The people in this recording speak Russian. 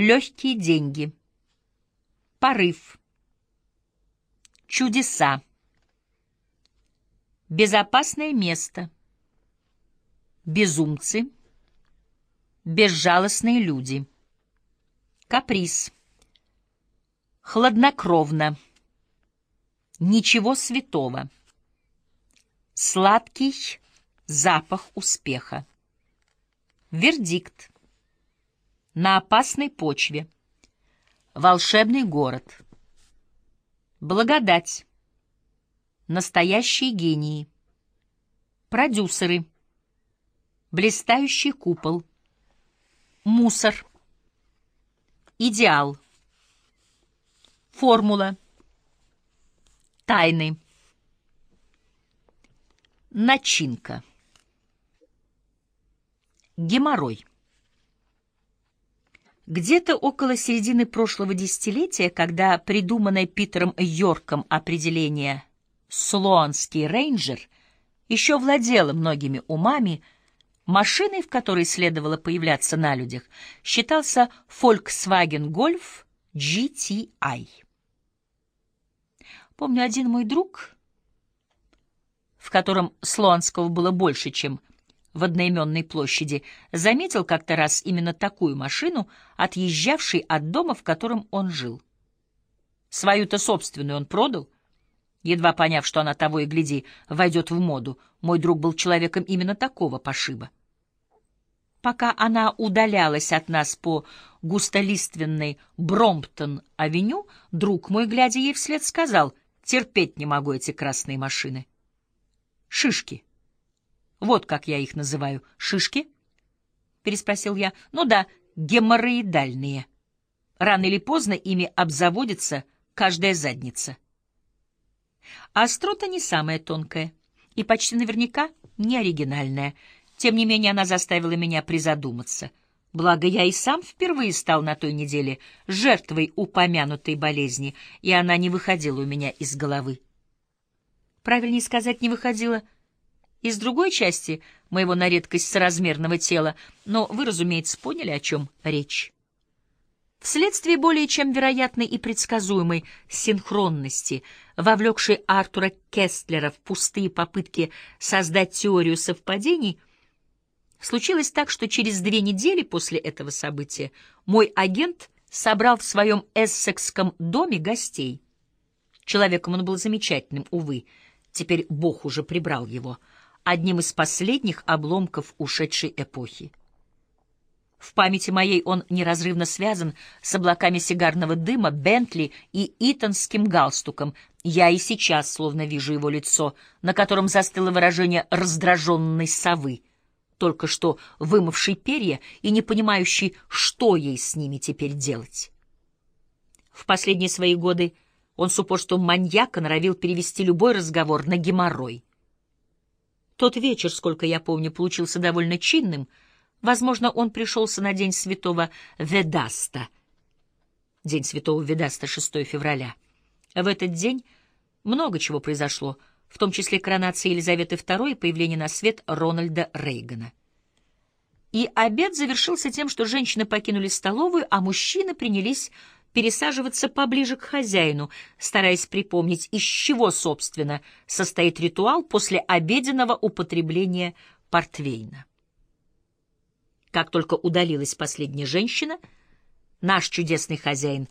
Легкие деньги. Порыв. Чудеса. Безопасное место. Безумцы. Безжалостные люди. Каприз. Хладнокровно. Ничего святого. Сладкий запах успеха. Вердикт. На опасной почве. Волшебный город. Благодать. Настоящие гении. Продюсеры. Блистающий купол. Мусор. Идеал. Формула. Тайны. Начинка. Геморрой. Где-то около середины прошлого десятилетия, когда придуманное Питером Йорком определение «слоанский рейнджер» еще владело многими умами, машиной, в которой следовало появляться на людях, считался Volkswagen Golf GTI. Помню, один мой друг, в котором Слоанского было больше, чем в одноименной площади, заметил как-то раз именно такую машину, отъезжавшей от дома, в котором он жил. Свою-то собственную он продал, едва поняв, что она того и гляди войдет в моду. Мой друг был человеком именно такого пошиба. Пока она удалялась от нас по густолиственной Бромптон-авеню, друг мой, глядя ей вслед, сказал, «Терпеть не могу эти красные машины». «Шишки». Вот как я их называю. Шишки? Переспросил я. Ну да, геморроидальные. Рано или поздно ими обзаводится каждая задница. Острота не самая тонкая и почти наверняка не оригинальная. Тем не менее, она заставила меня призадуматься. Благо, я и сам впервые стал на той неделе жертвой упомянутой болезни, и она не выходила у меня из головы. Правильнее сказать, не выходила — из другой части моего на редкость соразмерного тела, но вы, разумеется, поняли, о чем речь. Вследствие более чем вероятной и предсказуемой синхронности, вовлекшей Артура Кестлера в пустые попытки создать теорию совпадений, случилось так, что через две недели после этого события мой агент собрал в своем эссекском доме гостей. Человеком он был замечательным, увы, теперь Бог уже прибрал его — одним из последних обломков ушедшей эпохи. В памяти моей он неразрывно связан с облаками сигарного дыма, Бентли и итонским галстуком. Я и сейчас словно вижу его лицо, на котором застыло выражение раздраженной совы, только что вымывшей перья и не понимающей, что ей с ними теперь делать. В последние свои годы он с упорством маньяка норовил перевести любой разговор на геморрой. Тот вечер, сколько я помню, получился довольно чинным. Возможно, он пришелся на День Святого Ведаста. День Святого Ведаста, 6 февраля. В этот день много чего произошло, в том числе коронация Елизаветы II и появление на свет Рональда Рейгана. И обед завершился тем, что женщины покинули столовую, а мужчины принялись пересаживаться поближе к хозяину, стараясь припомнить, из чего, собственно, состоит ритуал после обеденного употребления портвейна. Как только удалилась последняя женщина, наш чудесный хозяин